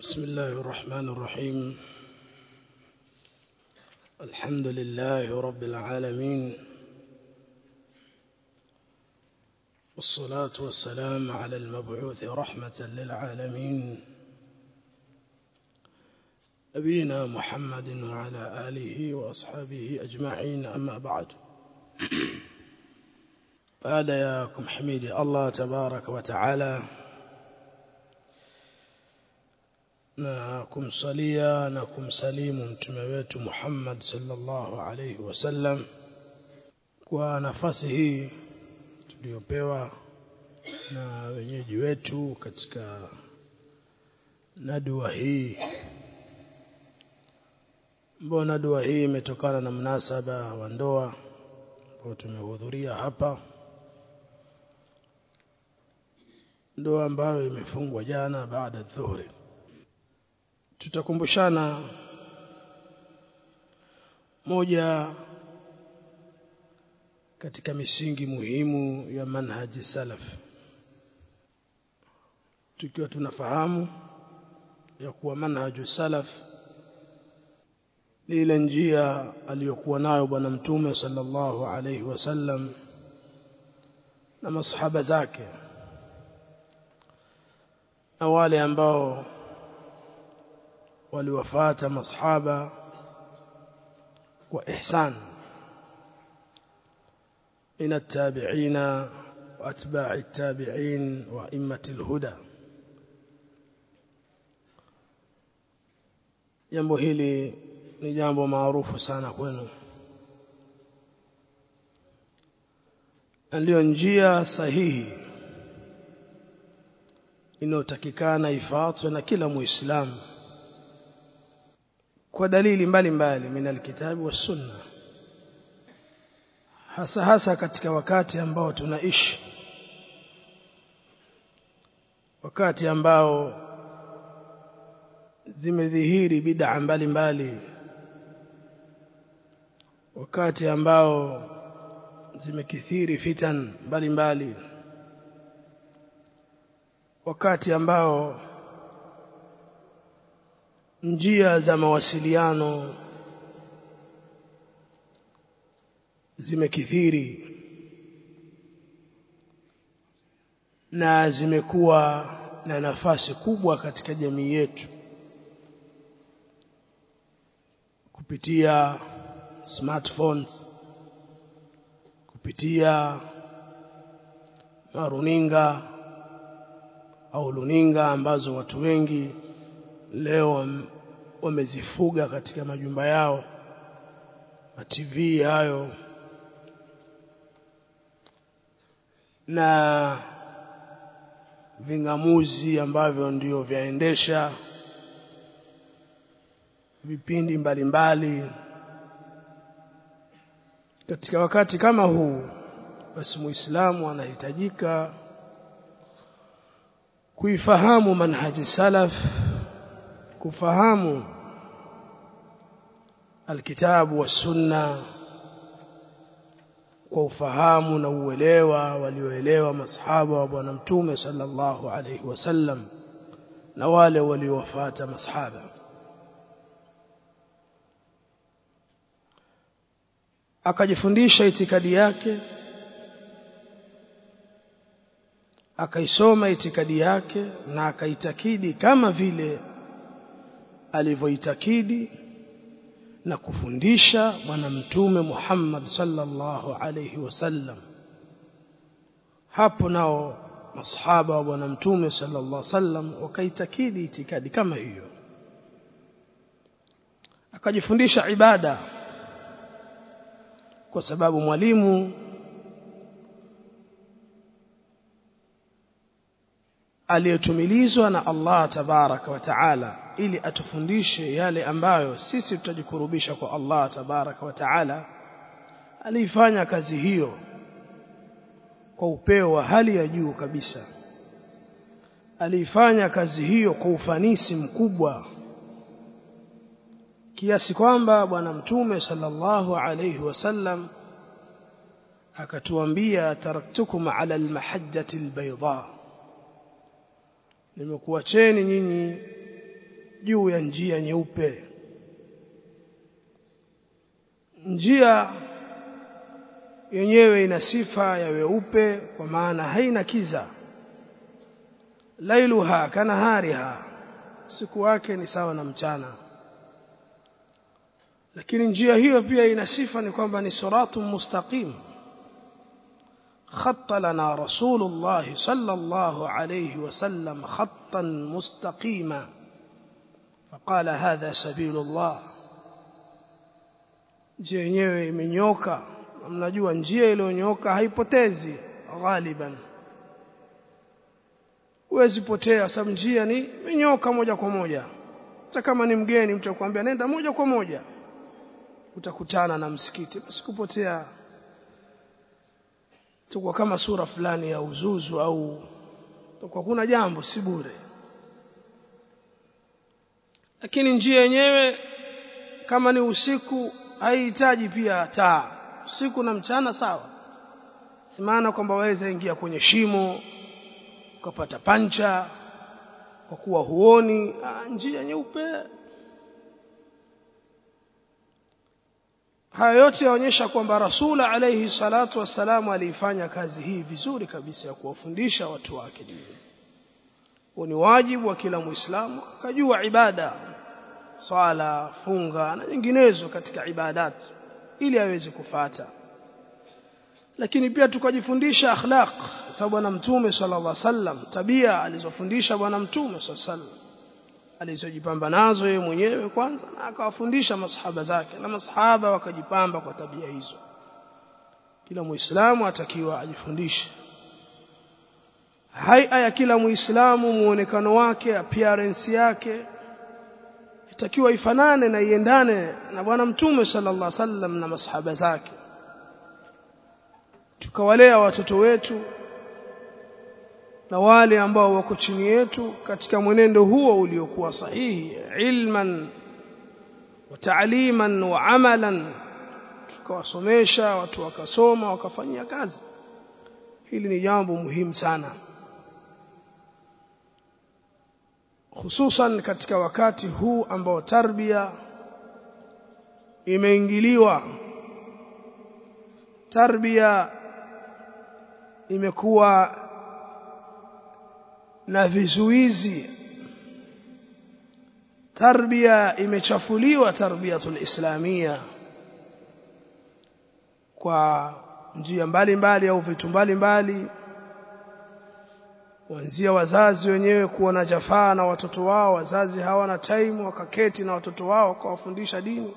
بسم الله الرحمن الرحيم. الحمد لله رب العالمين. والصلاة والسلام على المبعوث رحمة للعالمين. نبينا محمد وعلى آله وأصحابه أجمعين. أما بعد. baada ya kumhimidi Allah tabaraka wa na kumsalia na kumsalimu mtume wetu Muhammad sallallahu alayhi wasallam kwa nafasi hii tuliyopewa na wenyeji wetu katika nadua hii mbona dua hii imetokana na mnasaba wa ndoa ambao tumehudhuria hapa. Ndoa ambayo imefungwa jana baada dhuhuri tutakumbushana moja katika misingi muhimu ya manhaji salaf. Tukiwa tunafahamu ya kuwa manhaju salaf ni ile njia aliyokuwa nayo bwana mtume sallallahu alaihi wasallam na masahaba zake na wale ambao waliwafata masahaba kwa ihsan من التابعين وأتباع التابعين وإمة الهدى jambo hili ni jambo maarufu sana kwenu ndio njia sahihi inayotakikana ifuatwe na kila muislamu kwa dalili mbalimbali min alkitabi was sunna. Hasa hasa katika wakati ambao tunaishi. Wakati ambao zimedhihiri bid'a mbalimbali. Wakati ambao zimekithiri fitan mbalimbali. Wakati ambao njia za mawasiliano zimekithiri na zimekuwa na nafasi kubwa katika jamii yetu kupitia smartphones kupitia maruninga au luninga ambazo watu wengi leo wamezifuga katika majumba yao na TV hayo na vingamuzi ambavyo ndio vyaendesha vipindi mbalimbali mbali. katika wakati kama huu basi muislamu anahitajika kuifahamu manhaji salaf kufahamu alkitabu wa sunna kwa ufahamu na uelewa walioelewa masahaba wa bwana mtume sallallahu alaihi wasallam na wale waliowafuata masahaba. Akajifundisha itikadi yake akaisoma itikadi yake na akaitakidi kama vile alivyoitakidi na kufundisha bwana mtume Muhammad sallallahu alayhi wasallam hapo nao masahaba wa bwana mtume sallallahu alayhi wasallam wakaitakidi itikadi kama hiyo. Akajifundisha ibada kwa sababu mwalimu aliyetumilizwa na Allah tabaraka wa taala ili atufundishe yale ambayo sisi tutajikurubisha kwa Allah tabaraka wa taala aliifanya kazi hiyo kwa upeo wa hali ya juu kabisa aliifanya kazi hiyo kwa ufanisi mkubwa kiasi kwamba bwana mtume sallallahu alayhi wasallam akatuambia taraktukum ala almahajjati albayda nimekuacheni nyinyi juu ya njia nyeupe. Njia yenyewe ina sifa ya weupe kwa maana haina kiza. Lailuha kanahariha siku wake ni sawa na mchana. Lakini njia hiyo pia ina sifa ni kwamba ni siratun mustaqim خط لنا رسول الله صلى الله عليه وسلم خطا مستقيما فقال هذا سبيل الله njia yenyewe imenyoka mnajua njia iliyonyoka haipotezi ghaliban huwezi potea sababu njia ni imenyoka moja kwa moja hata kama ni mgeni mtu akwambia nenda moja kwa moja utakutana na msikiti basi kupotea tukwa kama sura fulani ya uzuzu au tukwa kuna jambo si bure. Lakini njia yenyewe kama ni usiku haihitaji pia taa. Usiku na mchana sawa. Si maana kwamba waweza ingia kwenye shimo ukapata pancha kwa kuwa huoni. Ah, njia nyeupe haya yote yaonyesha kwamba rasula alayhi salatu wassalamu aliifanya kazi hii vizuri kabisa ya kuwafundisha watu wake. Dini ni wajibu wa kila muislamu akajua ibada swala funga na nyinginezo katika ibadat ili aweze kufata. Lakini pia tukajifundisha akhlaq sababu bwana mtume sallallahu alaihi wasallam tabia alizofundisha bwana mtume sallallahu alaihi wasallam alizojipamba nazo yeye mwenyewe kwanza na akawafundisha masahaba zake na masahaba wakajipamba kwa tabia hizo. Kila muislamu atakiwa ajifundishe. Haia ya kila muislamu muonekano wake appearance yake itakiwa ifanane na iendane na bwana mtume sallallahu alaihi wasallam na masahaba zake. Tukawalea watoto wetu na wale ambao wako chini yetu katika mwenendo huo uliokuwa sahihi ilman wa taaliman wa amalan. Tukawasomesha watu wakasoma wakafanyia kazi. Hili ni jambo muhimu sana hususan katika wakati huu ambao tarbia imeingiliwa. Tarbia imekuwa na vizuizi. Tarbia imechafuliwa tarbiyatul islamia kwa njia mbalimbali au vitu mbalimbali kuanzia wazazi wenyewe kuona jafaa na watoto wao. Wazazi hawana time wakaketi na watoto wao wakawafundisha dini.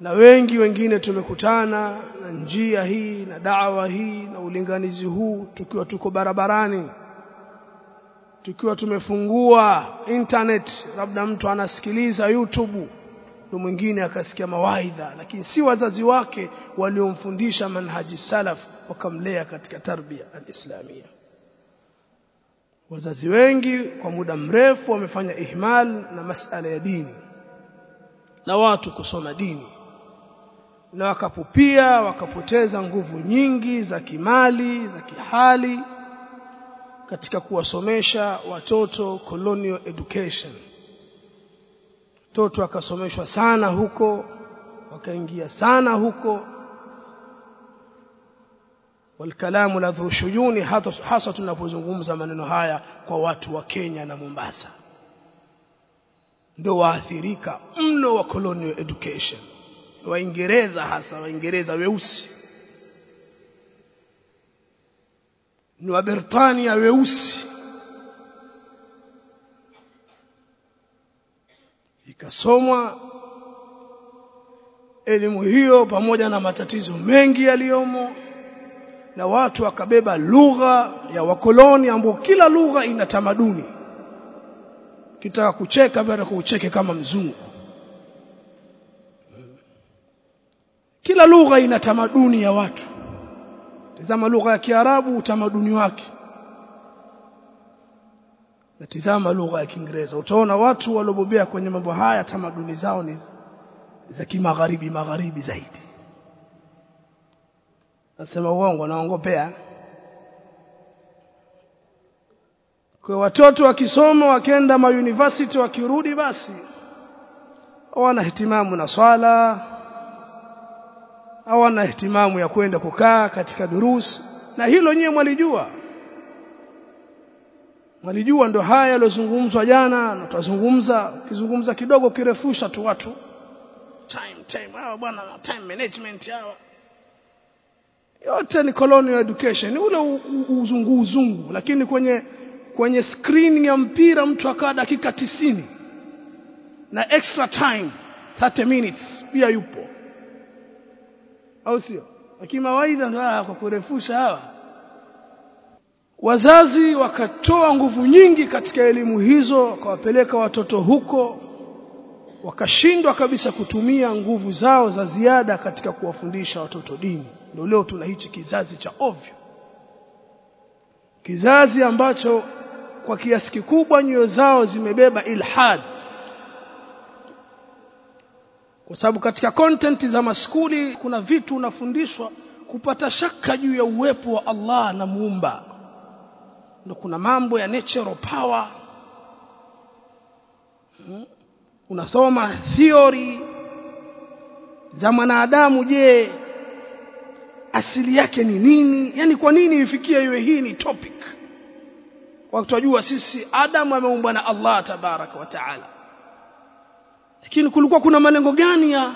Na wengi wengine tumekutana na njia hii na dawa hii na ulinganizi huu tukiwa tuko barabarani tukiwa tumefungua internet labda mtu anasikiliza YouTube na mwingine akasikia mawaidha lakini si wazazi wake waliomfundisha manhaji salaf wakamlea katika tarbia alislamia. Wazazi wengi kwa muda mrefu wamefanya ihmal na masala ya dini na watu kusoma dini na wakapupia wakapoteza nguvu nyingi za kimali za kihali katika kuwasomesha watoto colonial education watoto wakasomeshwa sana huko wakaingia sana huko والكلام ladhu shuyuni hasa tunapozungumza maneno haya kwa watu wa Kenya na Mombasa ndio waathirika mno wa colonial education waingereza hasa waingereza weusi Ni wa Britania weusi. Ikasomwa elimu hiyo pamoja na matatizo mengi yaliyomo na watu wakabeba lugha ya wakoloni ambao kila lugha ina tamaduni. Kitaka kucheka bado kucheke kama mzungu. Kila lugha ina tamaduni ya watu tazama lugha ya kiarabu utamaduni wake. Na tizama lugha ya kiingereza. Utaona watu waliobobea kwenye mambo haya tamaduni zao ni za kimagharibi magharibi zaidi. Nasema uongo naongopea. Kwa watoto wakisoma wakenda ma university wakirudi basi wana hitimamu na swala hawana ihtimamu ya kwenda kukaa katika durusi. Na hilo nyewe mwalijua. Mwalijua ndo haya yalozungumzwa jana na tutazungumza ukizungumza kidogo kirefusha tu watu. Time time hawa bwana time management hawa. Yote ni colonial education. Ule uzungu uzungu. Lakini kwenye kwenye screen ya mpira mtu akaa dakika tisini. Na extra time 30 minutes pia yupo au sio? Lakini mawaidha ndo kwa kurefusha hawa. Wazazi wakatoa nguvu nyingi katika elimu hizo wakawapeleka watoto huko wakashindwa kabisa kutumia nguvu zao za ziada katika kuwafundisha watoto dini. Ndio leo tuna hichi kizazi cha ovyo. Kizazi ambacho kwa kiasi kikubwa nyoyo zao zimebeba ilhad kwa sababu katika content za maskuli kuna vitu unafundishwa kupata shaka juu ya uwepo wa Allah na muumba. Ndio kuna mambo ya natural power. Hmm? unasoma theory za mwanadamu je asili yake ni nini? Yani kwa nini ifikie iwe hii ni topic? Wakitajua sisi Adam ameumbwa na Allah tabaraka wa taala lakini kulikuwa kuna malengo gani ya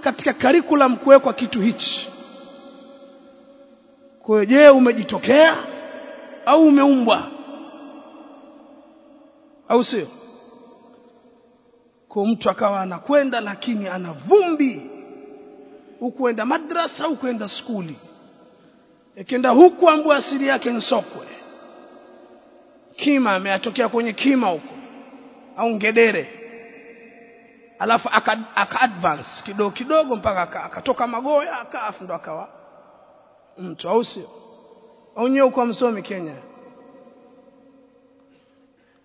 katika curriculum kuwekwa kitu hichi? Kwa je umejitokea au umeumbwa? Au sio? Kwa mtu akawa anakwenda lakini ana vumbi ukuenda madrasa au kwenda skuli. Ikienda huku ambua asili yake nsokwe kima ameatokea kwenye kima huko au ngedere alafu aka, aka advance kidogo kidogo mpaka akatoka magoya akaafu ndo akawa mtu au sio? Au nyewe kwa msomi Kenya?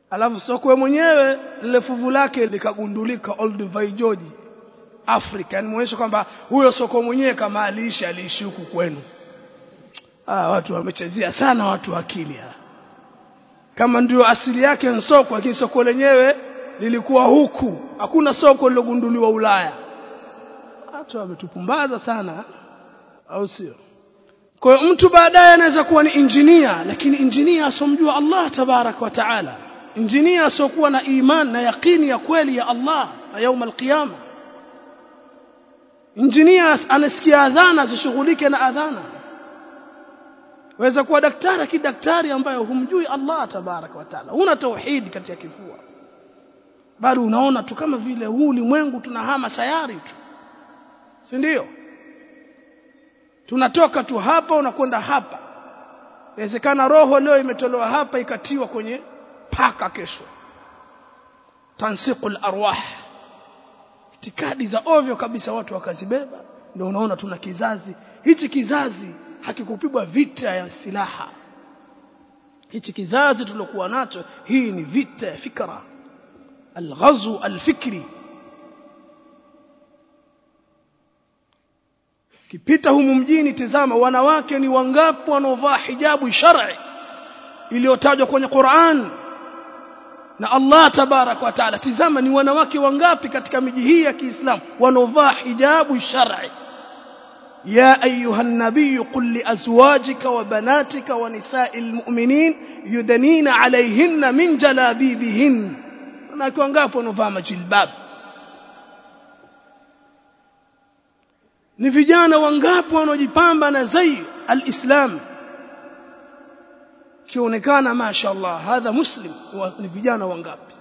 Alafu sokwe mwenyewe lile fuvu lake likagundulika Old Vaijoji Afrika. Yani muonyesha kwamba huyo soko mwenyewe kama aliishi aliishi huku kwenu. Ah watu wamechezea sana watu akili kama ndio asili yake nsoko lakini soko lenyewe lilikuwa huku hakuna soko lilogunduliwa Ulaya watu wametupumbaza sana au sio kwa hiyo mtu baadaye anaweza kuwa ni injinia lakini injinia asomjua Allah tabarak wa taala injinia asokuwa na iman na yaqini ya kweli ya Allah na يوم القيامه injinia anasikia adhana asishughulike na adhana waweza kuwa daktari lakini daktari ambaye humjui Allah tabarak wa taala huna tauhid katika kifua bali unaona tu kama vile huu ulimwengu tunahama sayari tu. Si ndio? Tunatoka tu hapa unakwenda hapa. Inawezekana roho leo imetolewa hapa ikatiwa kwenye paka kesho. Tansiqul arwah. Itikadi za ovyo kabisa watu wakazibeba. Ndio unaona tuna kizazi. Hichi kizazi hakikupigwa vita ya silaha. Hichi kizazi tulokuwa nacho hii ni vita ya fikra alghazu alfikri kipita humu mjini tizama wanawake ni wangapi wanaovaa hijabu shar'i iliyotajwa kwenye Qur'an na Allah tabarak wa taala tizama ni wanawake wangapi katika miji hii ya Kiislamu wanaovaa hijabu shar'i يا أيها النبي قل لأزواجك وبناتك ونساء المؤمنين يدنين عليهن من جلابيبهن wanawake wangapi wanaovaa majilbab? Ni vijana wangapi wanaojipamba na zai alislam. Kionekana mashaallah hadha muslim ni vijana wangapi?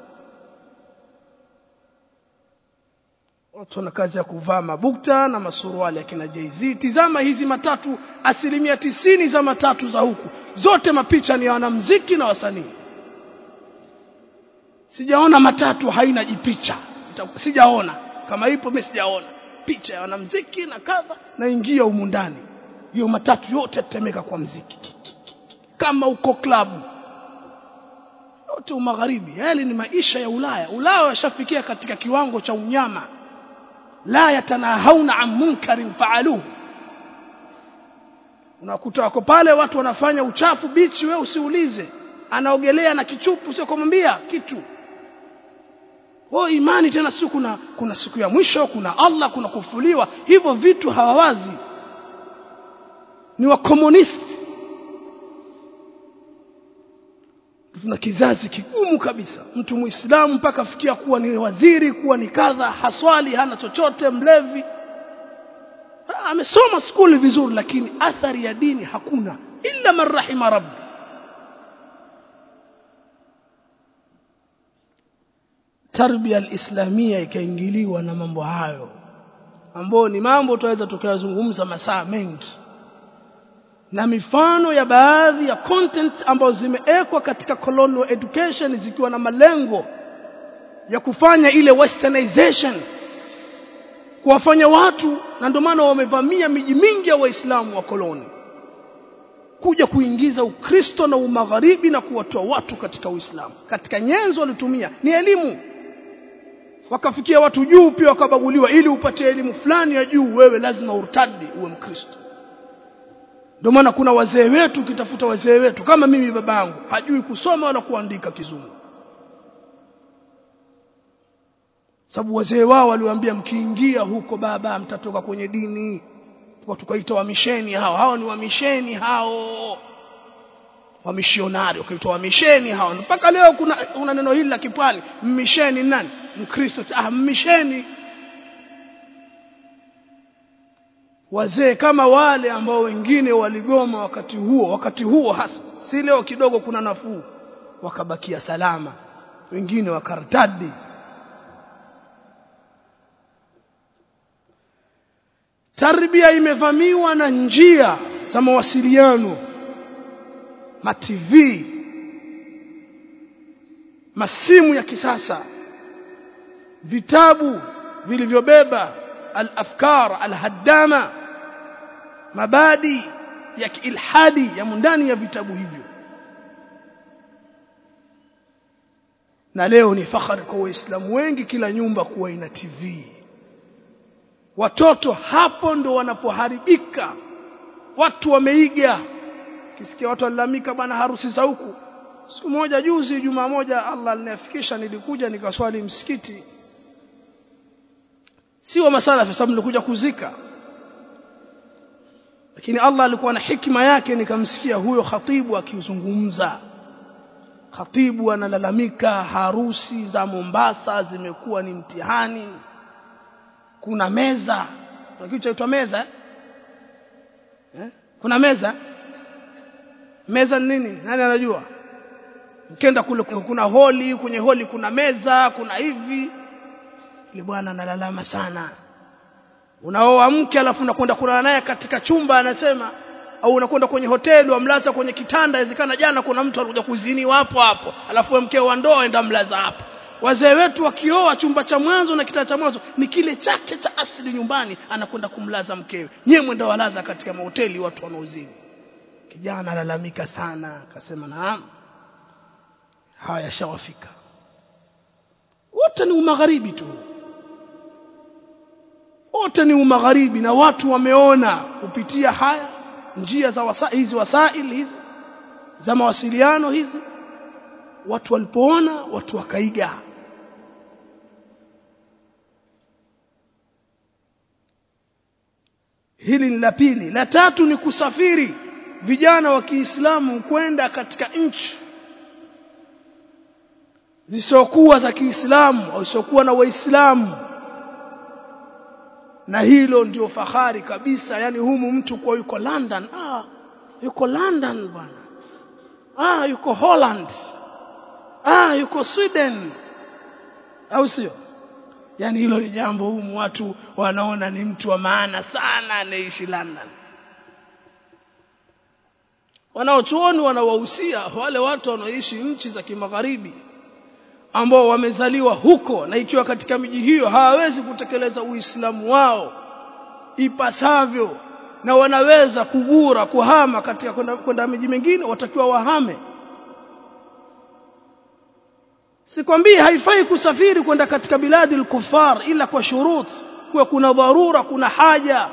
Watu wana kazi ya kuvaa mabukta na masuruali ya kina Jay-Z. Tizama hizi matatu asilimia tisini za matatu za huku. Zote mapicha ni ya wanamuziki na wasanii sijaona matatu haina jipicha. Sijaona. Kama ipo mimi sijaona. Picha ya wanamuziki na kadha naingia humu ndani. Hiyo matatu yote tetemeka kwa mziki kama uko klabu. Yote magharibi. Yale ni maisha ya Ulaya. Ulaya yashafikia katika kiwango cha unyama. La yatanahauna an munkarin faaluhu. Unakuta wako pale watu wanafanya uchafu bichi we usiulize. Anaogelea na kichupu sio kumwambia kitu oh imani tena siku kuna kuna siku ya mwisho kuna Allah kuna kufuliwa hivyo vitu hawawazi. Ni wa komunisti. Tuna kizazi kigumu kabisa. Mtu muislamu mpaka afikia kuwa ni waziri kuwa ni kadha haswali hana chochote mlevi. Amesoma skuli vizuri lakini athari ya dini hakuna. Illa man rahima rabbi tarbia alislamia ikaingiliwa na mambo hayo ambao ni mambo tunaweza tukayazungumza masaa mengi na mifano ya baadhi ya content ambazo zimewekwa katika colonial education zikiwa na malengo ya kufanya ile westernization kuwafanya watu na ndio maana wamevamia miji mingi ya waislamu wa koloni kuja kuingiza ukristo na umagharibi na kuwatoa watu katika uislamu katika nyenzo walitumia ni elimu wakafikia watu juu pia wakabaguliwa. Ili upate elimu fulani ya juu wewe lazima urtadi uwe mkristo. Ndio maana kuna wazee wetu ukitafuta wazee wetu kama mimi babangu hajui kusoma wala kuandika kizungu. Sababu wazee wao waliwaambia mkiingia huko baba mtatoka kwenye dini. Tukaita wamisheni hao. Hao ni wamisheni hao wamishionari wakaitwa wamisheni hawa mpaka leo kuna, kuna neno hili la kipwani mmisheni nani? Mkristo ah mmisheni. Wazee kama wale ambao wengine waligoma wakati huo wakati huo hasa si leo kidogo kuna nafuu. Wakabakia salama wengine wakartadi. Tarbia imevamiwa na njia za mawasiliano ma TV masimu ya kisasa vitabu vilivyobeba al-afkar al-haddama mabadi ya kiilhadi ya mundani ya vitabu hivyo. Na leo ni fahari kwa waislamu wengi kila nyumba kuwa ina TV watoto hapo ndo wanapoharibika watu wameiga kisikia watu walalamika bwana harusi za huku. Siku moja juzi juma moja Allah alinifikisha nilikuja nikaswali msikiti. Si masala kwa sababu nilikuja kuzika. Lakini Allah alikuwa na hikima yake nikamsikia huyo khatibu akizungumza. Khatibu analalamika harusi za Mombasa zimekuwa ni mtihani. Kuna meza. Kuna kitu meza eh? kuna meza meza ni nini? Nani anajua? Mkenda kule kuna holi kwenye holi kuna meza kuna hivi. Ile bwana analalama sana. Unaoa mke alafu unakwenda kulala naye katika chumba anasema au unakwenda kwenye hoteli wamlaza kwenye kitanda inawezekana jana kuna mtu alikuja kuziniwa hapo hapo alafu mkeo wa ndoa enda mlaza hapo. Wazee wetu wakioa chumba cha mwanzo na kitanda cha mwanzo ni kile chake cha asili nyumbani anakwenda kumlaza mkewe. Nyewe mwenda walaza katika mahoteli watu wanaozini kijana alalamika sana akasema naam. Haya shawafika wote ni umagharibi tu. Wote ni umagharibi na watu wameona kupitia haya njia za wasa, hizi wasail hizi za mawasiliano hizi. Watu walipoona watu wakaiga. Hili ni la pili. La tatu ni kusafiri vijana wa Kiislamu kwenda katika nchi zisokuwa za Kiislamu au zisiokuwa na Waislamu. Na hilo ndio fahari kabisa yani humu mtu kwa yuko London ah yuko London bwana. Ah yuko Holland. Ah yuko Sweden. Au sio? Yani hilo ni jambo humu watu wanaona ni mtu wa maana sana anaishi London wanaochuoni wanawahusia wale watu wanaoishi nchi za kimagharibi ambao wamezaliwa huko na ikiwa katika miji hiyo hawawezi kutekeleza uislamu wao ipasavyo na wanaweza kugura kuhama katika kwenda miji mingine watakiwa wahame. Sikwambii haifai kusafiri kwenda katika biladi al-kuffar ila kwa shurut kuwa kuna dharura kuna haja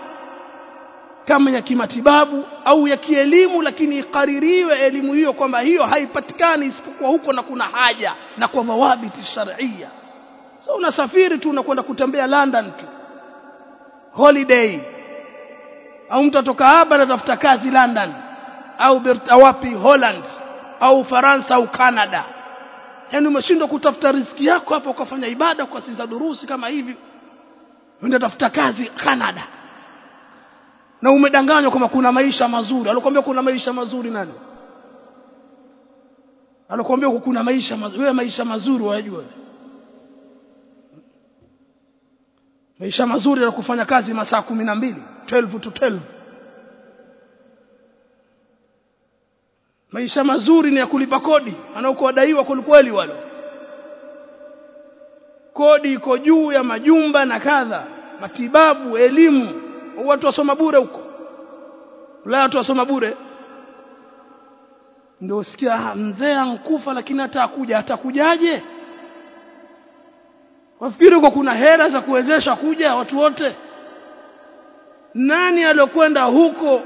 kama ya kimatibabu au ya kielimu lakini ikaririwe elimu hiyo kwamba hiyo haipatikani isipokuwa huko na kuna haja na kwa dhawabiti sharia. So unasafiri tu unakwenda kutembea London tu. Holiday. Au mtu atoka hapa anatafuta kazi London. Au wapi Holland. Au Faransa au Canada. Yani umeshindwa kutafuta riziki yako hapo ukafanya ibada ukasiza durusi kama hivi. Unataka kazi Canada na umedanganywa kwamba kuna maisha mazuri. Alikwambia kuna maisha mazuri nani? Alikwambia kuna maisha mazuri wewe maisha mazuri wajua maisha mazuri ya kufanya kazi masaa kumi na mbili 12 to 12 maisha mazuri ni ya kulipa kodi. Anaokuwadaiwa kwelikweli wale. Kodi iko juu ya majumba na kadha. Matibabu elimu watu wasoma bure huko. Ulaya watu wasoma bure. Ndio usikia mzee ankufa lakini hata akuja atakujaje? Wafikiri huko kuna hera za kuwezesha kuja watu wote. Nani aliyokwenda huko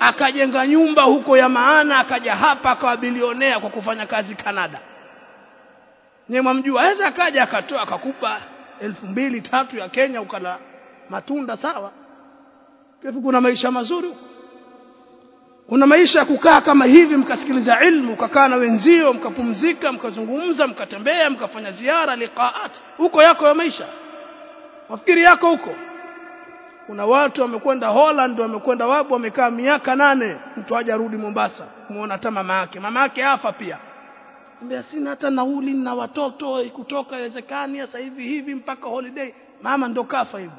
akajenga nyumba huko ya maana akaja hapa akawa bilionea kwa kufanya kazi Kanada nyewe mwamjua aweza akaja akatoa akakupa elfu mbili tatu ya Kenya ukala matunda sawa Kifu kuna maisha mazuri. Kuna maisha ya kukaa kama hivi mkasikiliza ilmu ukakaa na wenzio mkapumzika mkazungumza mkatembea mkafanya ziara liqaat. Huko yako ya maisha. Mafikiri yako huko. Kuna watu wamekwenda Holland wamekwenda wapo wamekaa miaka nane. Mtu haja rudi Mombasa muona hata mama yake. Mama yake afa pia. Mbea sina hata nauli na watoto kutoka iwezekani sasa hivi hivi mpaka holiday. Mama ndo kafa hivyo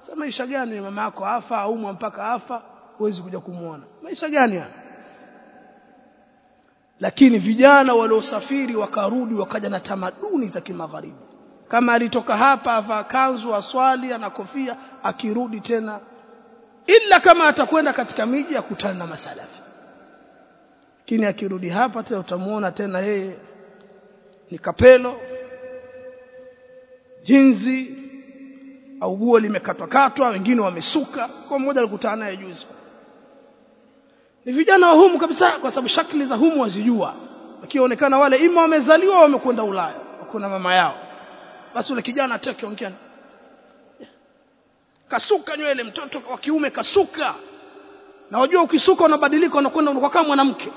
sasa maisha gani? Mama yako afa aumwa mpaka afa huwezi kuja kumuona. Maisha gani haya? Lakini vijana waliosafiri wakarudi wakaja na tamaduni za kimagharibi. Kama alitoka hapa avaa kanzu aswali ana kofia akirudi tena ila kama atakwenda katika miji akutana na masalafi. Lakini akirudi hapa tena utamuona tena yeye ni kapelo jinzi au guo limekatwakatwa wengine wamesuka. Kwa mmoja alikutana naye juzi. Ni vijana wa humu kabisa kwa sababu shakli za humu wazijua. Wakionekana wale ima wamezaliwa wamekwenda Ulaya. Kuna mama yao. Basi ule kijana atakiongea kasuka nywele mtoto wa kiume kasuka. Na wajua ukisuka unabadilika unakwenda unakuwa kama mwanamke.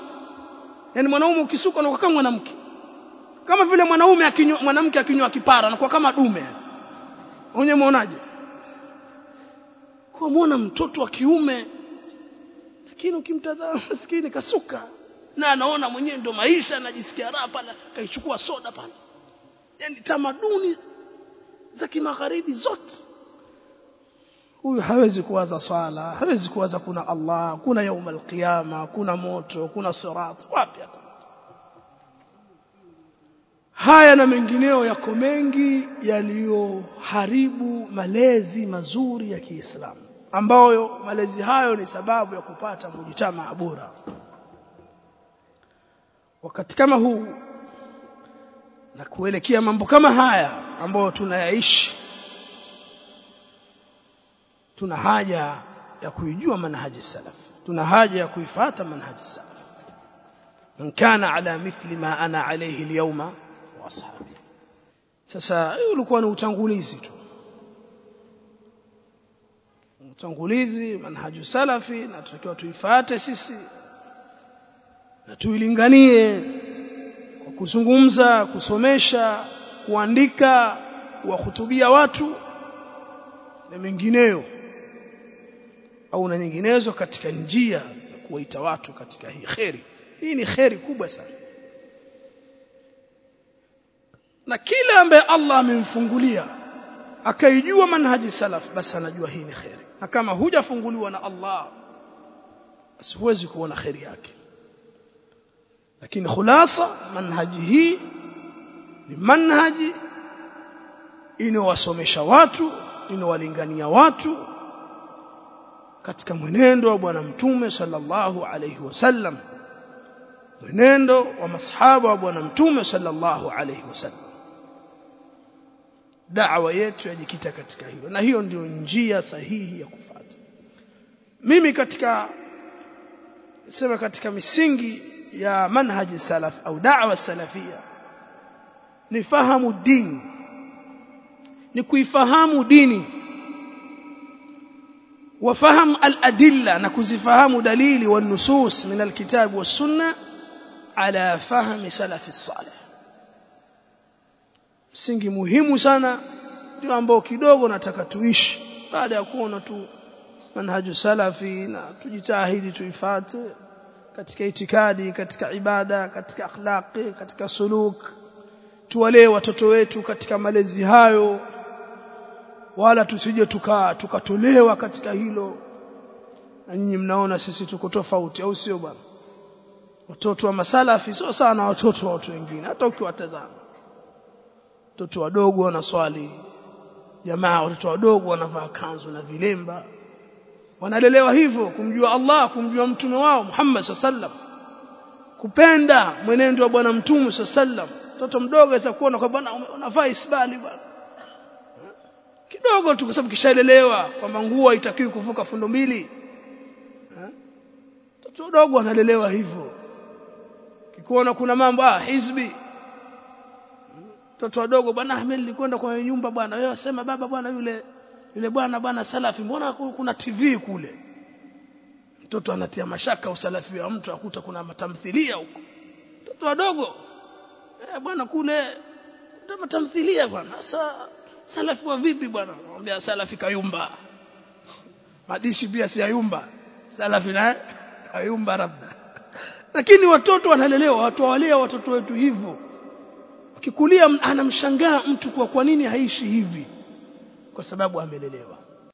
Yani mwanaume ukisuka unakuwa kama mwanamke. Kama vile mwanaume akinywa mwanamke akinywa kipara anakuwa kama dume unye muonaje kwa muona mtoto wa kiume lakini ukimtazama maskini kasuka na anaona mwenyewe ndo maisha anajisikia raha pale kaichukua soda pale. Yani tamaduni za kimagharibi zote. Huyu hawezi kuwaza swala hawezi kuwaza kuna Allah kuna yaum qiyama kuna moto kuna sirat. Wapi hata haya na mengineo yako mengi yaliyoharibu malezi mazuri ya Kiislamu ambayo malezi hayo ni sababu ya kupata mujitama bora wakati kama huu na kuelekea mambo kama haya ambayo tunayaishi tuna haja ya kuijua manhaji salaf tuna haja ya kuifata manhaji salaf. Man kana ala mithli ma ana alayhi alyawma wa ashabi sasa ulikuwa ni utangulizi tu. Utangulizi manhaju salafi na tunatakiwa tuifuate sisi na tuilinganie kwa kuzungumza kusomesha kuandika kuwahutubia watu na mengineyo au na nyinginezo katika njia za kuwaita watu katika hii kheri. Hii ni kheri kubwa sana na kila ambaye Allah amemfungulia akaijua manhaji salaf basi anajua hii ni kheri na kama hujafunguliwa na Allah basi huwezi kuona kheri yake lakini khulasa manhaji hii ni manhaji inawasomesha watu inawalingania watu katika mwenendo wa bwana mtume sallallahu alayhi wasallam mwenendo wa masahaba wa bwana mtume sallallahu alayhi wasallam da'wa yetu yajikita katika hilo. Na hiyo ndio njia sahihi ya kufata mimi katika sema katika misingi ya manhaji salaf au da'wa salafia ni fahamu dini ni kuifahamu dini. Wafahamu al-adilla na kuzifahamu dalili wa nusus min al-kitab was-sunna ala fahmi salafi salih msingi muhimu sana ndio ambao kidogo nataka tuishi. Baada ya kuona tu manhaju salafi na tujitahidi tuifate katika itikadi katika ibada katika akhlaqi katika suluk tuwalee watoto wetu katika malezi hayo wala tusije tukaa tukatolewa katika hilo. Na nyinyi mnaona sisi tuko tofauti au sio bwana? Watoto wa masalafi sio sana watoto wa watu wengine hata ukiwatazama watoto wadogo wanaswali jamaa watoto wadogo wanavaa kanzu na vilemba. Wanalelewa hivyo kumjua Allah kumjua mtume wao Muhammad sallam kupenda mwenendo wa bwana mtume sallam mtoto mdogo aweza kuona kwa bwana unavaa isbali bwana. Kidogo tu kwa sababu kishaelelewa kwamba nguo haitakiwi kuvuka fundo mbili. Mtoto mdogo analelewa hivyo. Kikuona kuna mambo ah hizbi mtoto wadogo bwana Ahmed nilikwenda kwa nyumba bwana. Wewe wasema baba bwana yule yule bwana bwana salafi mbona kuna TV kule? Mtoto anatia mashaka usalafi wa mtu akuta kuna matamthilia huko. Mtoto wadogo eh bwana kule kuna matamthilia bwana. Sasa salafi wa vipi bwana? Anamwambia salafi kayumba. Madishi pia si ayumba salafi na kayumba labda. Lakini watoto wanalelewa watu walea watoto wetu hivyo ukikulia anamshangaa mtu kwa kwa nini haishi hivi? Kwa sababu amelelewa